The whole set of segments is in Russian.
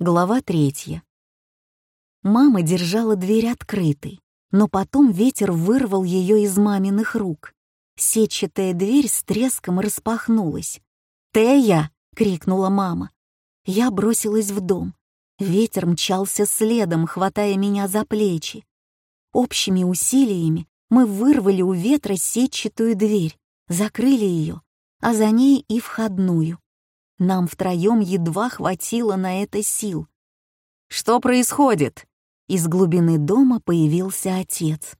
Глава третья. Мама держала дверь открытой, но потом ветер вырвал ее из маминых рук. Сетчатая дверь с треском распахнулась. «Тея!» — крикнула мама. Я бросилась в дом. Ветер мчался следом, хватая меня за плечи. Общими усилиями мы вырвали у ветра сетчатую дверь, закрыли ее, а за ней и входную. Нам втроем едва хватило на это сил. «Что происходит?» Из глубины дома появился отец.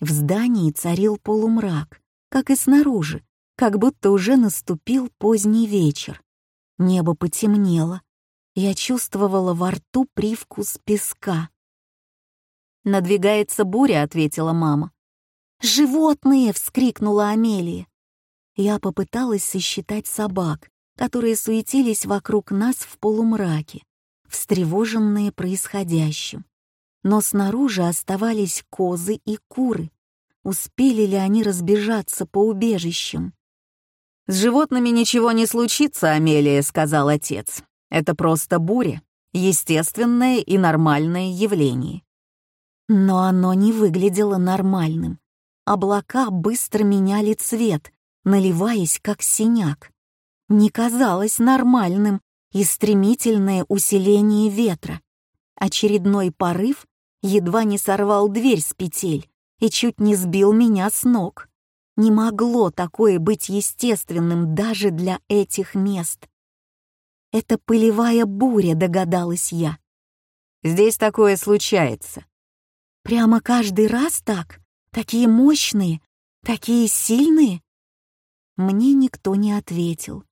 В здании царил полумрак, как и снаружи, как будто уже наступил поздний вечер. Небо потемнело. Я чувствовала во рту привкус песка. «Надвигается буря», — ответила мама. «Животные!» — вскрикнула Амелия. Я попыталась сосчитать собак, которые суетились вокруг нас в полумраке, встревоженные происходящим. Но снаружи оставались козы и куры. Успели ли они разбежаться по убежищам? «С животными ничего не случится, Амелия», — сказал отец. «Это просто буря, естественное и нормальное явление». Но оно не выглядело нормальным. Облака быстро меняли цвет, наливаясь как синяк не казалось нормальным и стремительное усиление ветра. Очередной порыв едва не сорвал дверь с петель и чуть не сбил меня с ног. Не могло такое быть естественным даже для этих мест. Это пылевая буря, догадалась я. Здесь такое случается. Прямо каждый раз так? Такие мощные, такие сильные? Мне никто не ответил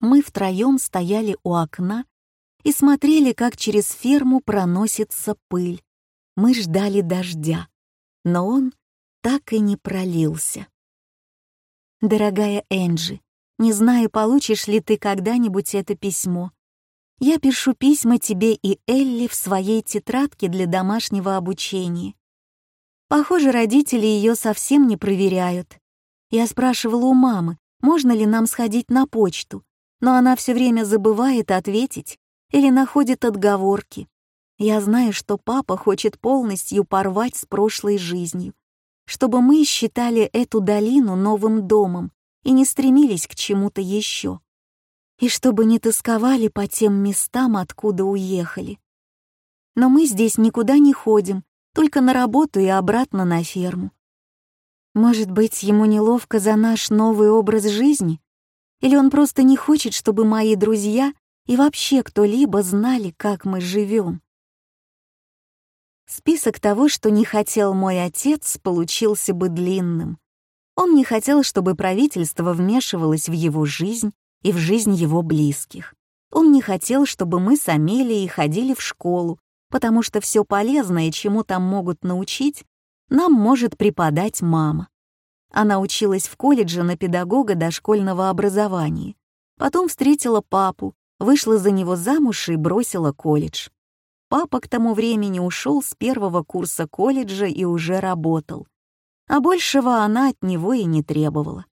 мы втроем стояли у окна и смотрели, как через ферму проносится пыль. Мы ждали дождя, но он так и не пролился. Дорогая Энджи, не знаю, получишь ли ты когда-нибудь это письмо. Я пишу письма тебе и Элли в своей тетрадке для домашнего обучения. Похоже, родители ее совсем не проверяют. Я спрашивала у мамы, можно ли нам сходить на почту, но она все время забывает ответить или находит отговорки. Я знаю, что папа хочет полностью порвать с прошлой жизнью, чтобы мы считали эту долину новым домом и не стремились к чему-то еще, и чтобы не тосковали по тем местам, откуда уехали. Но мы здесь никуда не ходим, только на работу и обратно на ферму. Может быть, ему неловко за наш новый образ жизни? Или он просто не хочет, чтобы мои друзья и вообще кто-либо знали, как мы живем. Список того, что не хотел мой отец, получился бы длинным. Он не хотел, чтобы правительство вмешивалось в его жизнь и в жизнь его близких. Он не хотел, чтобы мы с Амелией ходили в школу, потому что все полезное, чему там могут научить, нам может преподать мама. Она училась в колледже на педагога дошкольного образования. Потом встретила папу, вышла за него замуж и бросила колледж. Папа к тому времени ушел с первого курса колледжа и уже работал. А большего она от него и не требовала.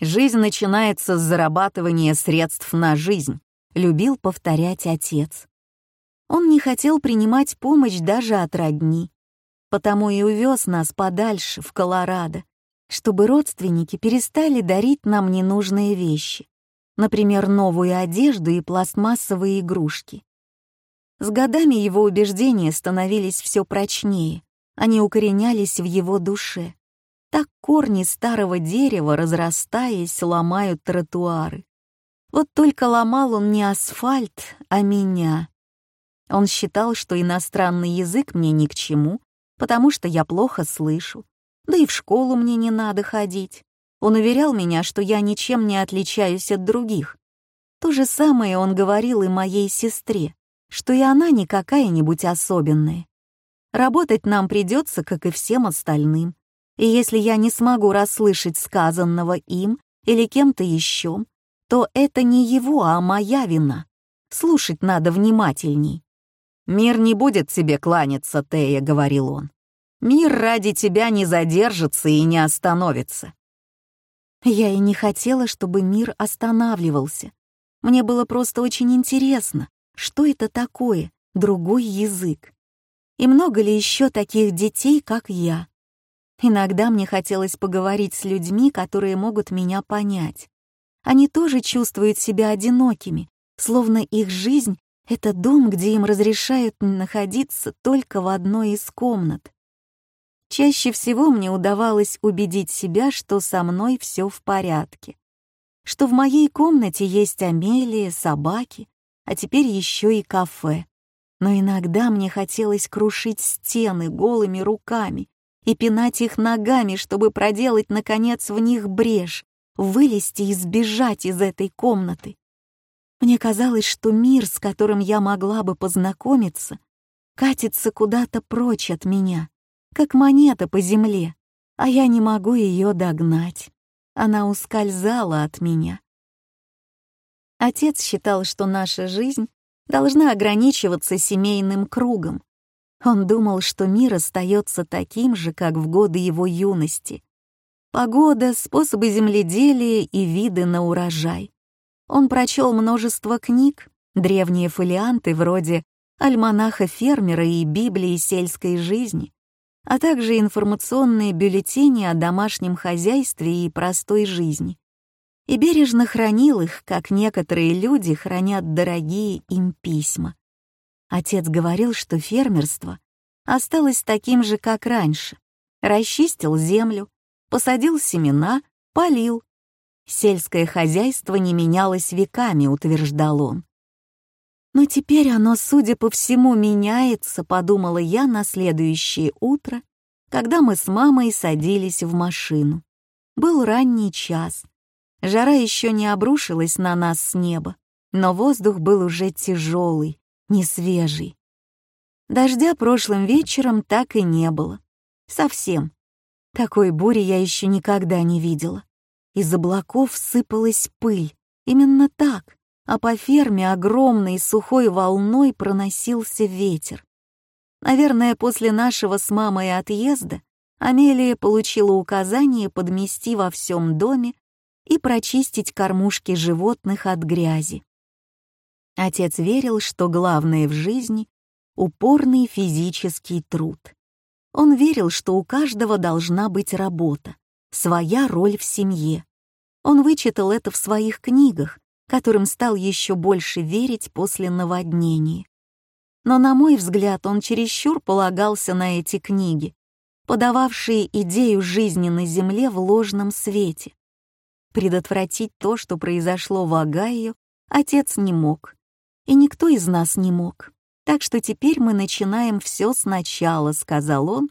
«Жизнь начинается с зарабатывания средств на жизнь», — любил повторять отец. Он не хотел принимать помощь даже от родни, потому и увез нас подальше, в Колорадо, чтобы родственники перестали дарить нам ненужные вещи, например, новую одежду и пластмассовые игрушки. С годами его убеждения становились все прочнее, они укоренялись в его душе. Так корни старого дерева, разрастаясь, ломают тротуары. Вот только ломал он не асфальт, а меня. Он считал, что иностранный язык мне ни к чему, потому что я плохо слышу, да и в школу мне не надо ходить. Он уверял меня, что я ничем не отличаюсь от других. То же самое он говорил и моей сестре, что и она не какая-нибудь особенная. Работать нам придется, как и всем остальным. И если я не смогу расслышать сказанного им или кем-то еще, то это не его, а моя вина. Слушать надо внимательней. «Мир не будет тебе кланяться, Тея», — говорил он. Мир ради тебя не задержится и не остановится. Я и не хотела, чтобы мир останавливался. Мне было просто очень интересно, что это такое, другой язык. И много ли еще таких детей, как я? Иногда мне хотелось поговорить с людьми, которые могут меня понять. Они тоже чувствуют себя одинокими, словно их жизнь — это дом, где им разрешают находиться только в одной из комнат. Чаще всего мне удавалось убедить себя, что со мной все в порядке, что в моей комнате есть Амелия, собаки, а теперь еще и кафе. Но иногда мне хотелось крушить стены голыми руками и пинать их ногами, чтобы проделать, наконец, в них брешь, вылезти и сбежать из этой комнаты. Мне казалось, что мир, с которым я могла бы познакомиться, катится куда-то прочь от меня, как монета по земле, а я не могу ее догнать. Она ускользала от меня. Отец считал, что наша жизнь должна ограничиваться семейным кругом. Он думал, что мир остается таким же, как в годы его юности. Погода, способы земледелия и виды на урожай. Он прочел множество книг, древние фолианты вроде «Альманаха фермера» и «Библии сельской жизни», а также информационные бюллетени о домашнем хозяйстве и простой жизни. И бережно хранил их, как некоторые люди хранят дорогие им письма. Отец говорил, что фермерство осталось таким же, как раньше. Расчистил землю, посадил семена, полил. Сельское хозяйство не менялось веками, утверждал он. Но теперь оно, судя по всему, меняется, подумала я на следующее утро, когда мы с мамой садились в машину. Был ранний час. Жара еще не обрушилась на нас с неба, но воздух был уже тяжелый, не свежий. Дождя прошлым вечером так и не было. Совсем. Такой бури я еще никогда не видела. Из облаков сыпалась пыль. Именно так а по ферме огромной сухой волной проносился ветер. Наверное, после нашего с мамой отъезда Амелия получила указание подмести во всем доме и прочистить кормушки животных от грязи. Отец верил, что главное в жизни — упорный физический труд. Он верил, что у каждого должна быть работа, своя роль в семье. Он вычитал это в своих книгах, которым стал еще больше верить после наводнения. Но, на мой взгляд, он чересчур полагался на эти книги, подававшие идею жизни на Земле в ложном свете. Предотвратить то, что произошло в Огайо, отец не мог. И никто из нас не мог. Так что теперь мы начинаем все сначала, сказал он,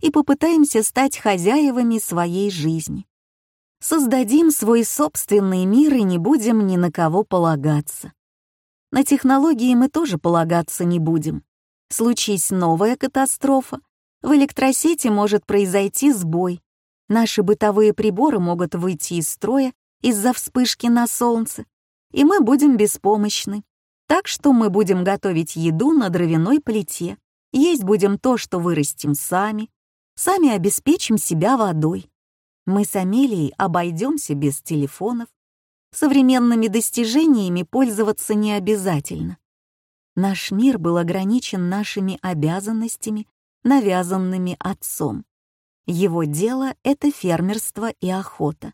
и попытаемся стать хозяевами своей жизни. Создадим свой собственный мир и не будем ни на кого полагаться. На технологии мы тоже полагаться не будем. Случись новая катастрофа, в электросети может произойти сбой. Наши бытовые приборы могут выйти из строя из-за вспышки на солнце, и мы будем беспомощны. Так что мы будем готовить еду на дровяной плите, есть будем то, что вырастим сами, сами обеспечим себя водой. Мы с Амелией обойдемся без телефонов. Современными достижениями пользоваться не обязательно. Наш мир был ограничен нашими обязанностями, навязанными отцом. Его дело — это фермерство и охота.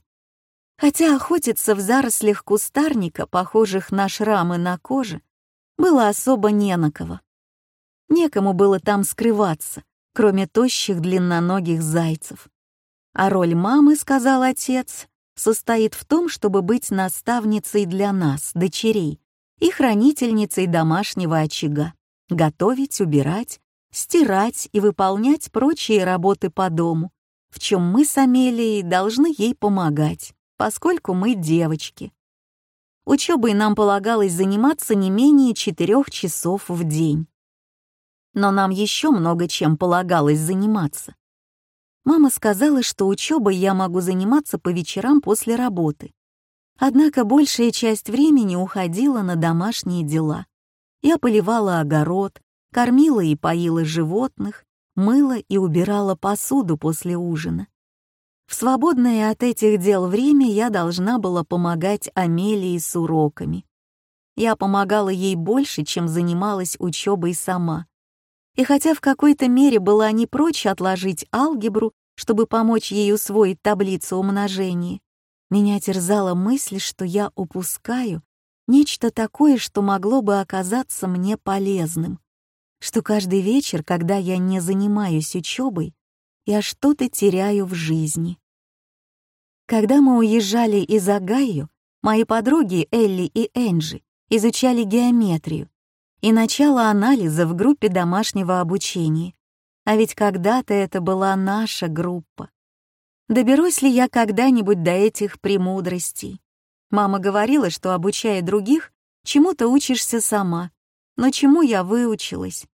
Хотя охотиться в зарослях кустарника, похожих на шрамы на коже, было особо не на кого. Некому было там скрываться, кроме тощих длинноногих зайцев. А роль мамы, сказал отец, состоит в том, чтобы быть наставницей для нас, дочерей, и хранительницей домашнего очага, готовить, убирать, стирать и выполнять прочие работы по дому, в чем мы с Амелией должны ей помогать, поскольку мы девочки. Учебой нам полагалось заниматься не менее четырех часов в день. Но нам еще много чем полагалось заниматься. Мама сказала, что учебой я могу заниматься по вечерам после работы. Однако большая часть времени уходила на домашние дела. Я поливала огород, кормила и поила животных, мыла и убирала посуду после ужина. В свободное от этих дел время я должна была помогать Амелии с уроками. Я помогала ей больше, чем занималась учебой сама. И хотя в какой-то мере была не прочь отложить алгебру, чтобы помочь ей усвоить таблицу умножения, меня терзала мысль, что я упускаю нечто такое, что могло бы оказаться мне полезным, что каждый вечер, когда я не занимаюсь учебой, я что-то теряю в жизни. Когда мы уезжали из Агаю, мои подруги Элли и Энджи изучали геометрию и начало анализа в группе домашнего обучения. А ведь когда-то это была наша группа. Доберусь ли я когда-нибудь до этих премудростей? Мама говорила, что, обучая других, чему-то учишься сама. Но чему я выучилась?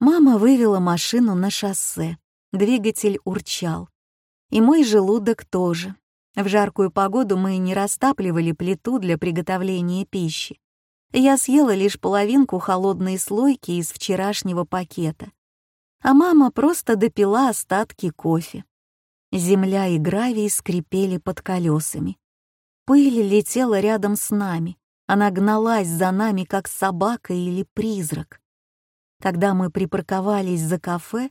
Мама вывела машину на шоссе. Двигатель урчал. И мой желудок тоже. В жаркую погоду мы не растапливали плиту для приготовления пищи. Я съела лишь половинку холодной слойки из вчерашнего пакета. А мама просто допила остатки кофе. Земля и гравий скрипели под колесами. Пыль летела рядом с нами. Она гналась за нами, как собака или призрак. Когда мы припарковались за кафе,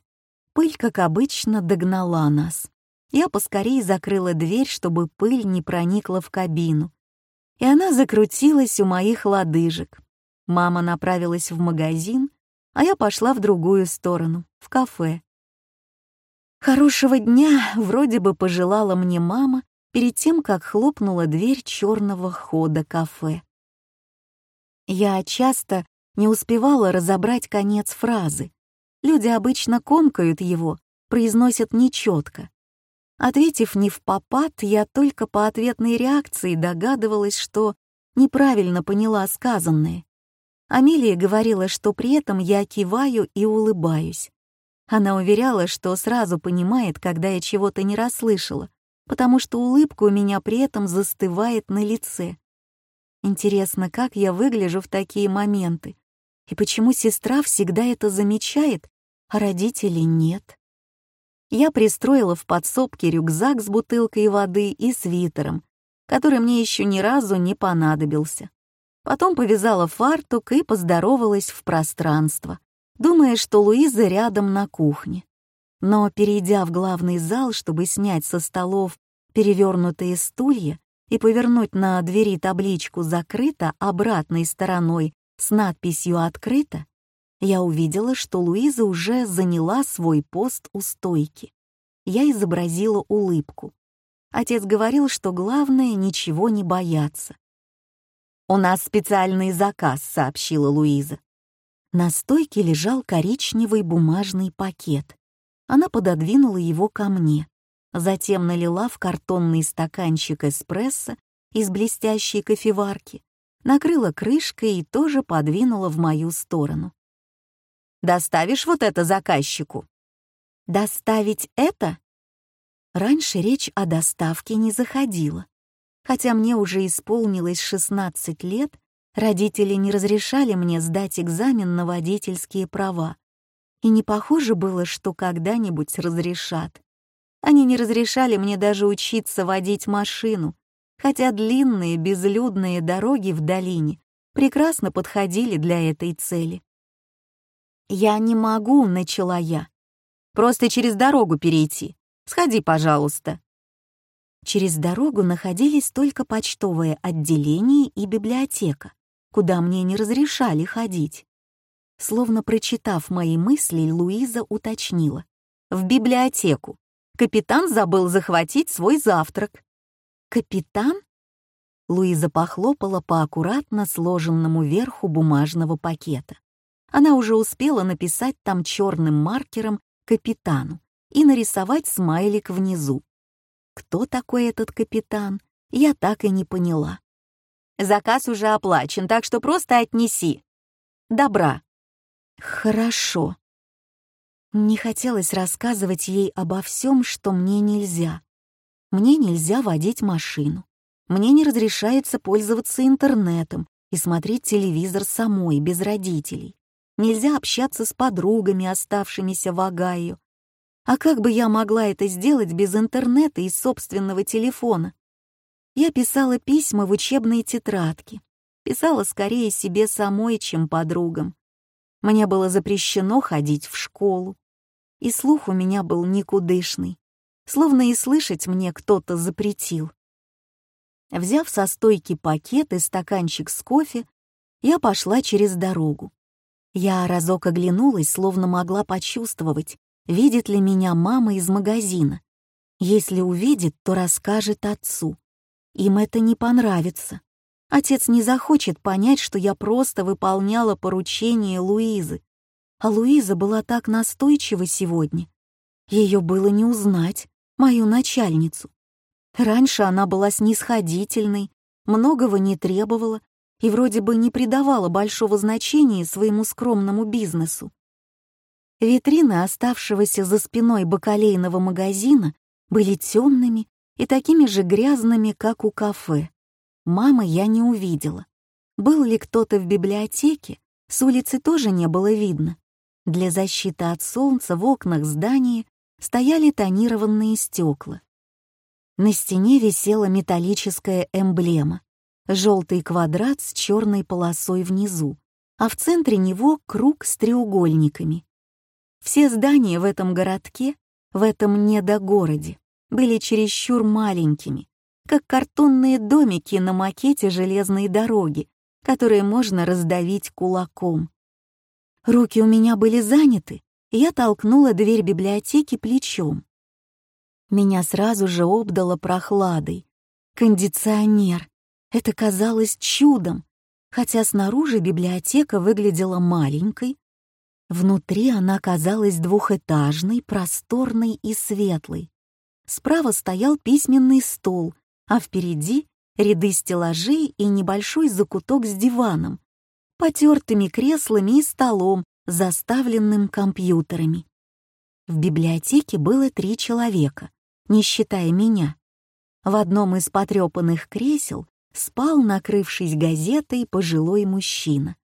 Пыль, как обычно, догнала нас. Я поскорее закрыла дверь, чтобы пыль не проникла в кабину. И она закрутилась у моих лодыжек. Мама направилась в магазин, а я пошла в другую сторону, в кафе. Хорошего дня вроде бы пожелала мне мама перед тем, как хлопнула дверь черного хода кафе. Я часто не успевала разобрать конец фразы, Люди обычно комкают его, произносят нечетко. Ответив не в попад, я только по ответной реакции догадывалась, что неправильно поняла сказанное. Амелия говорила, что при этом я киваю и улыбаюсь. Она уверяла, что сразу понимает, когда я чего-то не расслышала, потому что улыбка у меня при этом застывает на лице. Интересно, как я выгляжу в такие моменты? И почему сестра всегда это замечает, а родителей нет? Я пристроила в подсобке рюкзак с бутылкой воды и свитером, который мне еще ни разу не понадобился. Потом повязала фартук и поздоровалась в пространство, думая, что Луиза рядом на кухне. Но, перейдя в главный зал, чтобы снять со столов перевернутые стулья и повернуть на двери табличку «Закрыто» обратной стороной с надписью «Открыто», я увидела, что Луиза уже заняла свой пост у стойки. Я изобразила улыбку. Отец говорил, что главное — ничего не бояться. «У нас специальный заказ», — сообщила Луиза. На стойке лежал коричневый бумажный пакет. Она пододвинула его ко мне, затем налила в картонный стаканчик эспрессо из блестящей кофеварки накрыла крышкой и тоже подвинула в мою сторону. «Доставишь вот это заказчику?» «Доставить это?» Раньше речь о доставке не заходила. Хотя мне уже исполнилось 16 лет, родители не разрешали мне сдать экзамен на водительские права. И не похоже было, что когда-нибудь разрешат. Они не разрешали мне даже учиться водить машину, хотя длинные безлюдные дороги в долине прекрасно подходили для этой цели. «Я не могу», — начала я. «Просто через дорогу перейти. Сходи, пожалуйста». Через дорогу находились только почтовое отделение и библиотека, куда мне не разрешали ходить. Словно прочитав мои мысли, Луиза уточнила. «В библиотеку. Капитан забыл захватить свой завтрак». «Капитан?» Луиза похлопала по аккуратно сложенному верху бумажного пакета. Она уже успела написать там черным маркером «Капитану» и нарисовать смайлик внизу. Кто такой этот капитан, я так и не поняла. «Заказ уже оплачен, так что просто отнеси. Добра». «Хорошо». Не хотелось рассказывать ей обо всем, что мне нельзя. Мне нельзя водить машину. Мне не разрешается пользоваться интернетом и смотреть телевизор самой, без родителей. Нельзя общаться с подругами, оставшимися в Огайо. А как бы я могла это сделать без интернета и собственного телефона? Я писала письма в учебные тетрадки. Писала скорее себе самой, чем подругам. Мне было запрещено ходить в школу. И слух у меня был никудышный. Словно и слышать мне кто-то запретил. Взяв со стойки пакет и стаканчик с кофе, я пошла через дорогу. Я разок оглянулась, словно могла почувствовать, видит ли меня мама из магазина. Если увидит, то расскажет отцу. Им это не понравится. Отец не захочет понять, что я просто выполняла поручение Луизы. А Луиза была так настойчива сегодня. Ее было не узнать, мою начальницу. Раньше она была снисходительной, многого не требовала и вроде бы не придавала большого значения своему скромному бизнесу. Витрины оставшегося за спиной бакалейного магазина были темными и такими же грязными, как у кафе. Мамы я не увидела. Был ли кто-то в библиотеке, с улицы тоже не было видно. Для защиты от солнца в окнах здания стояли тонированные стекла. На стене висела металлическая эмблема — желтый квадрат с черной полосой внизу, а в центре него круг с треугольниками. Все здания в этом городке, в этом недогороде, были чересчур маленькими, как картонные домики на макете железной дороги, которые можно раздавить кулаком. Руки у меня были заняты, и я толкнула дверь библиотеки плечом. Меня сразу же обдало прохладой. Кондиционер. Это казалось чудом, хотя снаружи библиотека выглядела маленькой. Внутри она казалась двухэтажной, просторной и светлой. Справа стоял письменный стол, а впереди ряды стеллажей и небольшой закуток с диваном, потертыми креслами и столом, заставленным компьютерами. В библиотеке было три человека, не считая меня. В одном из потрепанных кресел спал, накрывшись газетой, пожилой мужчина.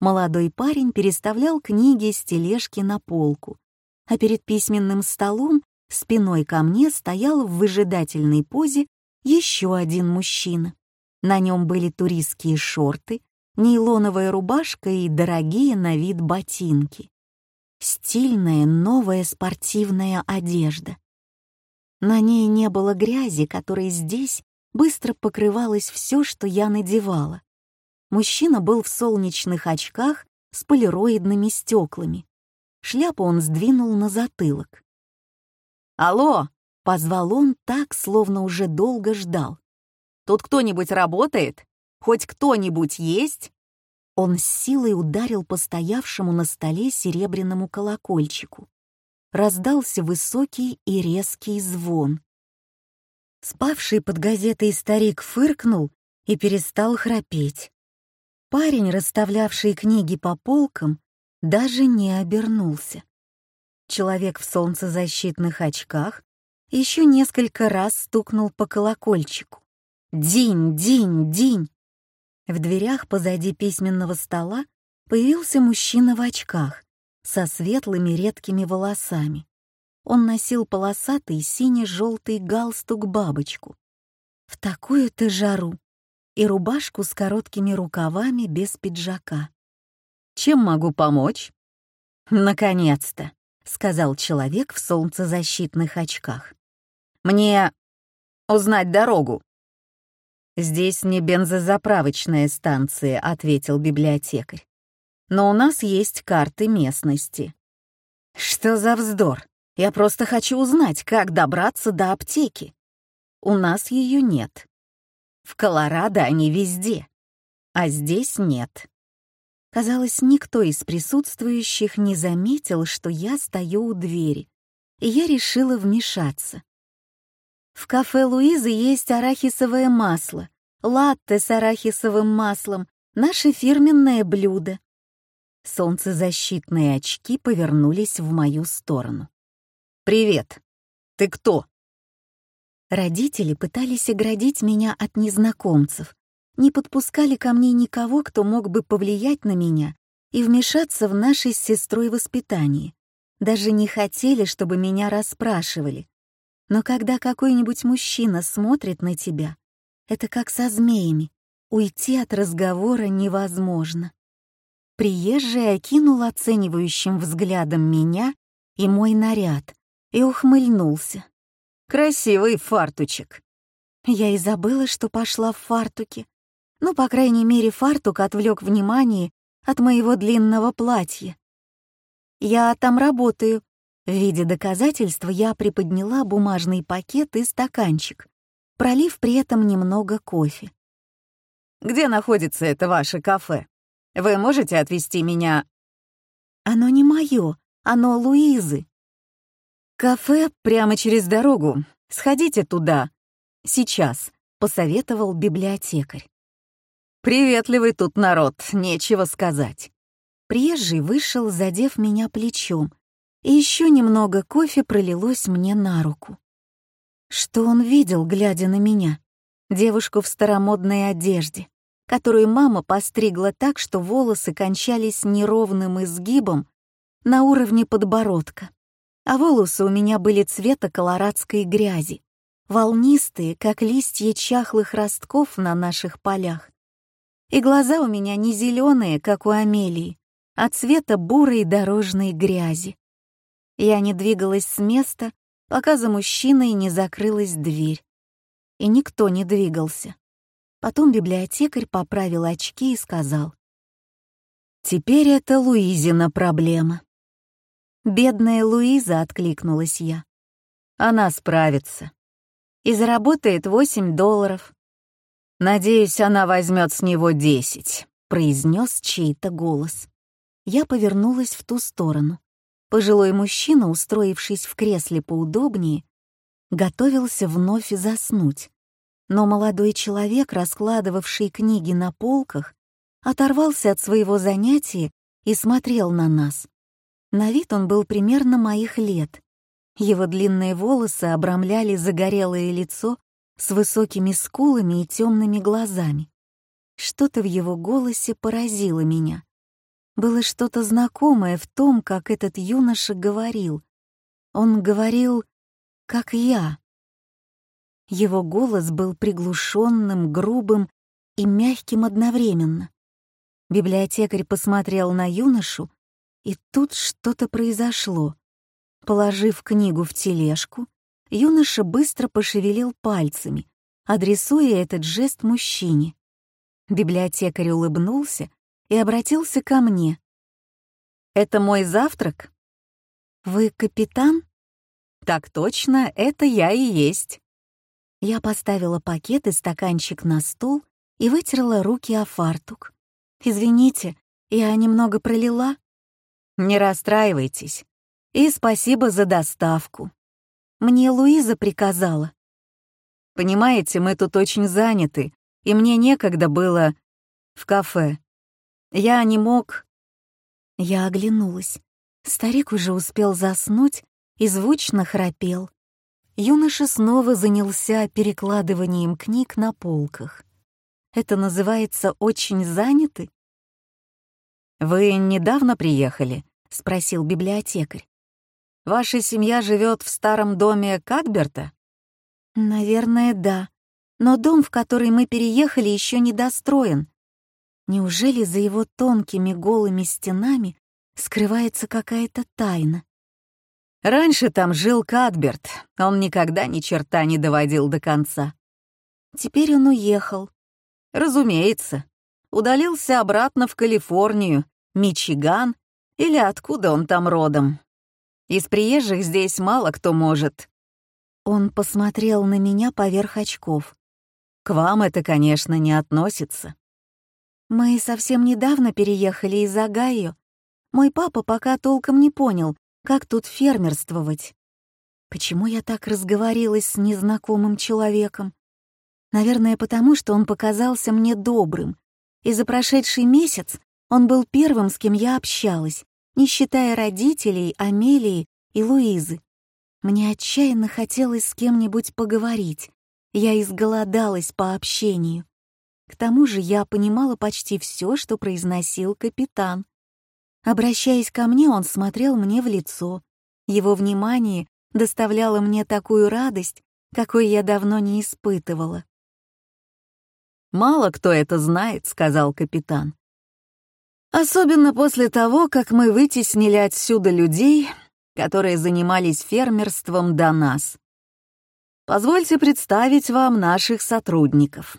Молодой парень переставлял книги с тележки на полку, а перед письменным столом спиной ко мне стоял в выжидательной позе еще один мужчина. На нем были туристские шорты, нейлоновая рубашка и дорогие на вид ботинки. Стильная новая спортивная одежда. На ней не было грязи, которой здесь быстро покрывалось все, что я надевала. Мужчина был в солнечных очках с полироидными стеклами. Шляпу он сдвинул на затылок. «Алло!» Позвал он так, словно уже долго ждал. «Тут кто-нибудь работает? Хоть кто-нибудь есть?» Он с силой ударил по стоявшему на столе серебряному колокольчику. Раздался высокий и резкий звон. Спавший под газетой старик фыркнул и перестал храпеть. Парень, расставлявший книги по полкам, даже не обернулся. Человек в солнцезащитных очках еще несколько раз стукнул по колокольчику. «Динь, динь, динь!» В дверях позади письменного стола появился мужчина в очках со светлыми редкими волосами. Он носил полосатый сине-желтый галстук-бабочку. В такую-то жару и рубашку с короткими рукавами без пиджака. «Чем могу помочь?» «Наконец-то!» — сказал человек в солнцезащитных очках. Мне узнать дорогу». «Здесь не бензозаправочная станция», — ответил библиотекарь. «Но у нас есть карты местности». «Что за вздор? Я просто хочу узнать, как добраться до аптеки. У нас ее нет. В Колорадо они везде, а здесь нет». Казалось, никто из присутствующих не заметил, что я стою у двери, и я решила вмешаться. В кафе Луизы есть арахисовое масло, латте с арахисовым маслом, наше фирменное блюдо. Солнцезащитные очки повернулись в мою сторону. «Привет! Ты кто?» Родители пытались оградить меня от незнакомцев, не подпускали ко мне никого, кто мог бы повлиять на меня и вмешаться в наше с сестрой воспитание. Даже не хотели, чтобы меня расспрашивали. Но когда какой-нибудь мужчина смотрит на тебя, это как со змеями. Уйти от разговора невозможно. Приезжий окинул оценивающим взглядом меня и мой наряд и ухмыльнулся. «Красивый фартучек!» Я и забыла, что пошла в фартуке. Ну, по крайней мере, фартук отвлек внимание от моего длинного платья. «Я там работаю». В виде доказательства я приподняла бумажный пакет и стаканчик, пролив при этом немного кофе. Где находится это ваше кафе? Вы можете отвезти меня...» «Оно не мое, оно Луизы». «Кафе прямо через дорогу. Сходите туда. Сейчас», — посоветовал библиотекарь. «Приветливый тут народ, нечего сказать». Приезжий вышел, задев меня плечом, и еще немного кофе пролилось мне на руку. Что он видел, глядя на меня? девушку в старомодной одежде, которую мама постригла так, что волосы кончались неровным изгибом на уровне подбородка, а волосы у меня были цвета колорадской грязи, волнистые, как листья чахлых ростков на наших полях. И глаза у меня не зеленые, как у Амелии, а цвета бурой дорожной грязи. Я не двигалась с места, пока за мужчиной не закрылась дверь и никто не двигался. Потом библиотекарь поправил очки и сказал. «Теперь это Луизина проблема». «Бедная Луиза», — откликнулась я. «Она справится. И заработает восемь долларов». «Надеюсь, она возьмет с него десять», — произнес чей-то голос. Я повернулась в ту сторону. Пожилой мужчина, устроившись в кресле поудобнее, готовился вновь заснуть. Но молодой человек, раскладывавший книги на полках, оторвался от своего занятия и смотрел на нас. На вид он был примерно моих лет. Его длинные волосы обрамляли загорелое лицо с высокими скулами и темными глазами. Что-то в его голосе поразило меня. Было что-то знакомое в том, как этот юноша говорил. Он говорил как я. Его голос был приглушенным, грубым и мягким одновременно. Библиотекарь посмотрел на юношу, и тут что-то произошло. Положив книгу в тележку, юноша быстро пошевелил пальцами, адресуя этот жест мужчине. Библиотекарь улыбнулся и обратился ко мне. «Это мой завтрак?» «Вы капитан?» «Так точно, это я и есть». Я поставила пакет и стаканчик на стол и вытерла руки о фартук. «Извините, я немного пролила?» «Не расстраивайтесь. И спасибо за доставку. Мне Луиза приказала». «Понимаете, мы тут очень заняты, и мне некогда было в кафе. Я не мог...» Я оглянулась. Старик уже успел заснуть, и звучно храпел. Юноша снова занялся перекладыванием книг на полках. Это называется «очень заняты»? «Вы недавно приехали?» — спросил библиотекарь. «Ваша семья живет в старом доме Кадберта?» «Наверное, да. Но дом, в который мы переехали, еще не достроен. Неужели за его тонкими голыми стенами скрывается какая-то тайна? Раньше там жил Кадберт, он никогда ни черта не доводил до конца. Теперь он уехал. Разумеется. Удалился обратно в Калифорнию, Мичиган или откуда он там родом. Из приезжих здесь мало кто может. Он посмотрел на меня поверх очков. К вам это, конечно, не относится. Мы совсем недавно переехали из Огайо. Мой папа пока толком не понял, как тут фермерствовать? Почему я так разговорилась с незнакомым человеком? Наверное, потому что он показался мне добрым, и за прошедший месяц он был первым, с кем я общалась, не считая родителей, Амелии и Луизы. Мне отчаянно хотелось с кем-нибудь поговорить. Я изголодалась по общению. К тому же я понимала почти все, что произносил капитан. Обращаясь ко мне, он смотрел мне в лицо. Его внимание доставляло мне такую радость, какой я давно не испытывала. «Мало кто это знает», — сказал капитан. «Особенно после того, как мы вытеснили отсюда людей, которые занимались фермерством до нас. Позвольте представить вам наших сотрудников.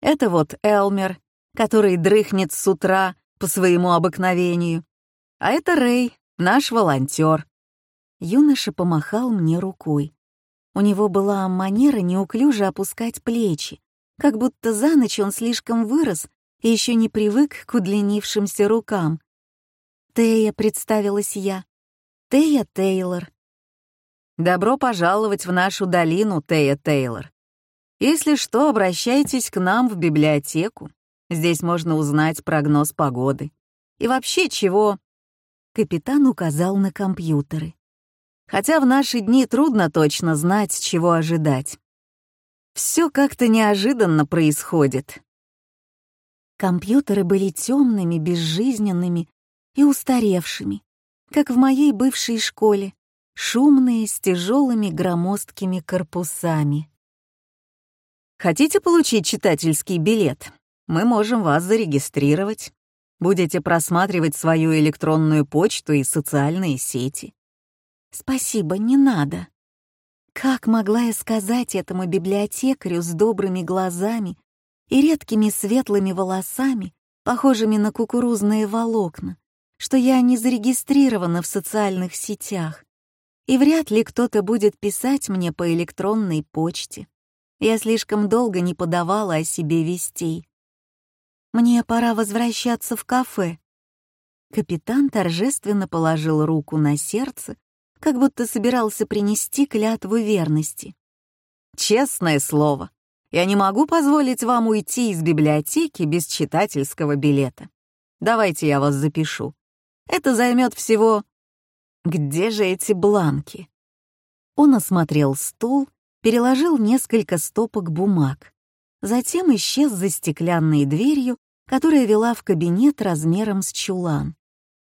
Это вот Элмер, который дрыхнет с утра по своему обыкновению, а это Рэй, наш волонтер. Юноша помахал мне рукой. У него была манера неуклюже опускать плечи, как будто за ночь он слишком вырос и еще не привык к удлинившимся рукам. «Тея», — представилась я. «Тея Тейлор». «Добро пожаловать в нашу долину, Тея Тейлор. Если что, обращайтесь к нам в библиотеку. Здесь можно узнать прогноз погоды. И вообще чего...» Капитан указал на компьютеры. Хотя в наши дни трудно точно знать, чего ожидать. Все как-то неожиданно происходит. Компьютеры были темными, безжизненными и устаревшими, как в моей бывшей школе, шумные, с тяжелыми громоздкими корпусами. Хотите получить читательский билет? Мы можем вас зарегистрировать. Будете просматривать свою электронную почту и социальные сети. Спасибо, не надо. Как могла я сказать этому библиотекарю с добрыми глазами и редкими светлыми волосами, похожими на кукурузные волокна, что я не зарегистрирована в социальных сетях, и вряд ли кто-то будет писать мне по электронной почте. Я слишком долго не подавала о себе вестей. Мне пора возвращаться в кафе. Капитан торжественно положил руку на сердце как будто собирался принести клятву верности. «Честное слово, я не могу позволить вам уйти из библиотеки без читательского билета. Давайте я вас запишу. Это займет всего... Где же эти бланки?» Он осмотрел стол, переложил несколько стопок бумаг. Затем исчез за стеклянной дверью, которая вела в кабинет размером с чулан.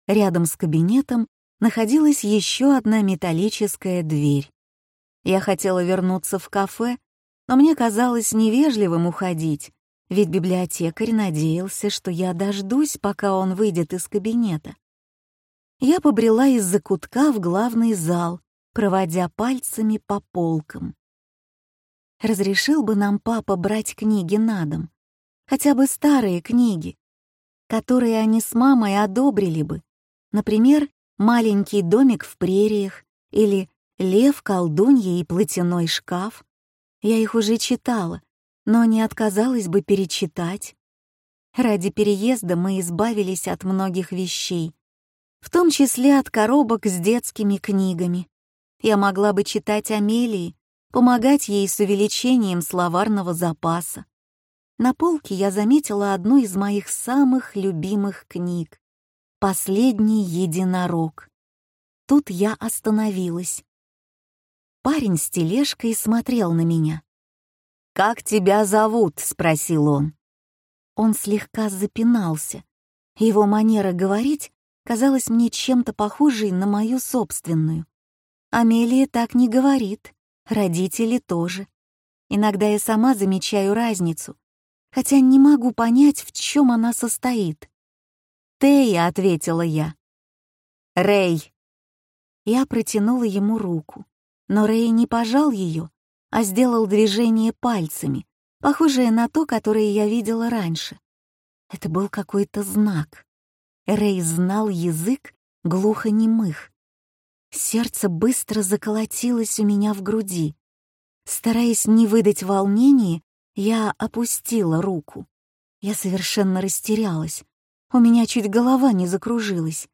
Рядом с кабинетом находилась еще одна металлическая дверь. Я хотела вернуться в кафе, но мне казалось невежливым уходить, ведь библиотекарь надеялся, что я дождусь, пока он выйдет из кабинета. Я побрела из-за кутка в главный зал, проводя пальцами по полкам. Разрешил бы нам папа брать книги на дом, хотя бы старые книги, которые они с мамой одобрили бы, например, маленький домик в прериях или лев, колдунья и платяной шкаф. Я их уже читала, но не отказалась бы перечитать. Ради переезда мы избавились от многих вещей, в том числе от коробок с детскими книгами. Я могла бы читать Амелии, помогать ей с увеличением словарного запаса. На полке я заметила одну из моих самых любимых книг Последний единорог. Тут я остановилась. Парень с тележкой смотрел на меня. «Как тебя зовут?» — спросил он. Он слегка запинался. Его манера говорить казалась мне чем-то похожей на мою собственную. Амелия так не говорит, родители тоже. Иногда я сама замечаю разницу, хотя не могу понять, в чем она состоит. «Тея», — ответила я. «Рэй». Я протянула ему руку, но Рэй не пожал ее, а сделал движение пальцами, похожее на то, которое я видела раньше. Это был какой-то знак. Рэй знал язык глухонемых. Сердце быстро заколотилось у меня в груди. Стараясь не выдать волнения, я опустила руку. Я совершенно растерялась. У меня чуть голова не закружилась.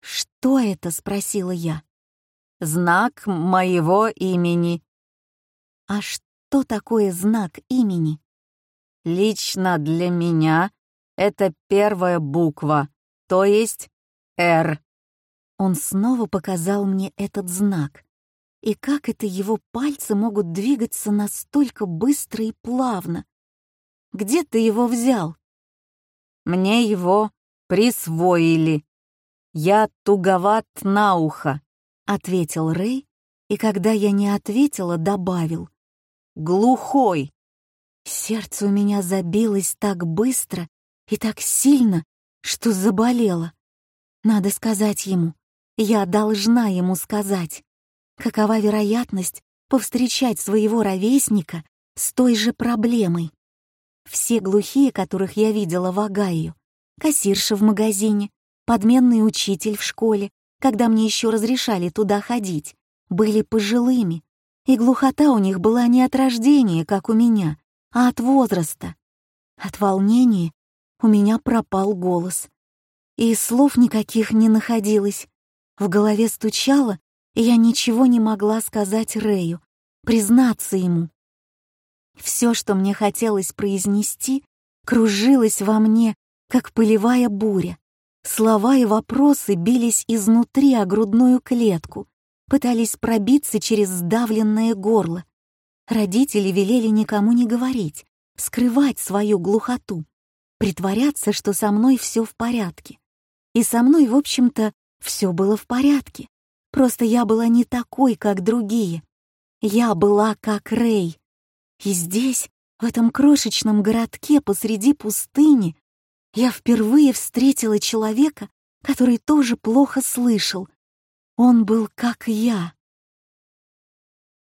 «Что это?» — спросила я. «Знак моего имени». «А что такое знак имени?» «Лично для меня это первая буква, то есть «Р». Он снова показал мне этот знак. И как это его пальцы могут двигаться настолько быстро и плавно? Где ты его взял? Мне его присвоили. Я туговат на ухо», — ответил Рэй, и когда я не ответила, добавил. «Глухой». Сердце у меня забилось так быстро и так сильно, что заболело. Надо сказать ему. Я должна ему сказать. Какова вероятность повстречать своего ровесника с той же проблемой? Все глухие, которых я видела в Огайо, кассирша в магазине, подменный учитель в школе, когда мне еще разрешали туда ходить, были пожилыми, и глухота у них была не от рождения, как у меня, а от возраста. От волнения у меня пропал голос. И слов никаких не находилось. В голове стучало, и я ничего не могла сказать Рэю, признаться ему. Все, что мне хотелось произнести, кружилось во мне, как пылевая буря. Слова и вопросы бились изнутри о грудную клетку, пытались пробиться через сдавленное горло. Родители велели никому не говорить, скрывать свою глухоту, притворяться, что со мной все в порядке. И со мной, в общем-то, все было в порядке. Просто я была не такой, как другие. Я была как Рэй. И здесь, в этом крошечном городке посреди пустыни, я впервые встретила человека, который тоже плохо слышал. Он был как я.